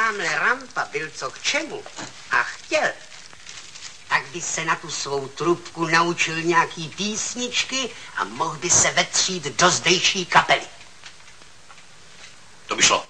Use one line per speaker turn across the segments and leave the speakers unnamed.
tamhle rampa byl co k čemu a chtěl, tak by se na tu svou trubku naučil nějaký písničky a mohl by se vetřít do zdejší kapely.
To by šlo.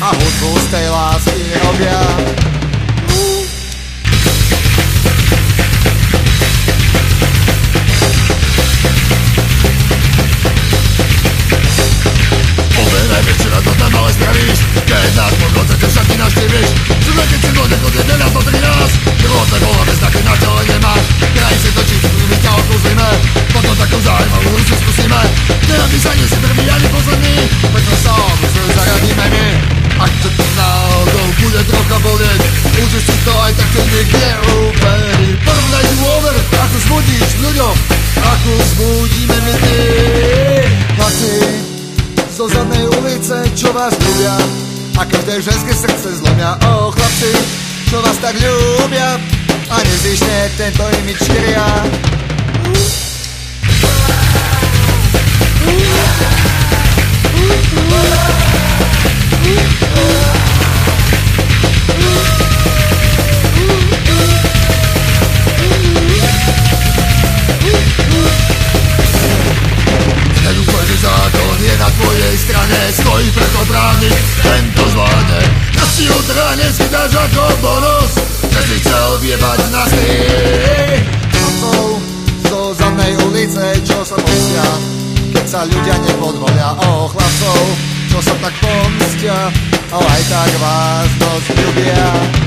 A hudbu z tej lásky robia niekde uverí Porovnaj dôver, ako zbudíš ľuďom Ako zbudíme my ty Chlapci zo zadnej ulice, čo vás ľúbia? A každé ženské srdce zlomia. O chlapci, čo vás tak ľúbia? A nezišne tento imič štyria stojí preto brániť tento zvládne. Na si odráne si dáš ako bonus Že si chcel viebať na ty Chlapcov zo zadnej ulice, čo sa pomstia. Keď sa ľudia nepodvolia o chlapcov Čo sa tak pomstia, ale aj tak vás dosť ľubia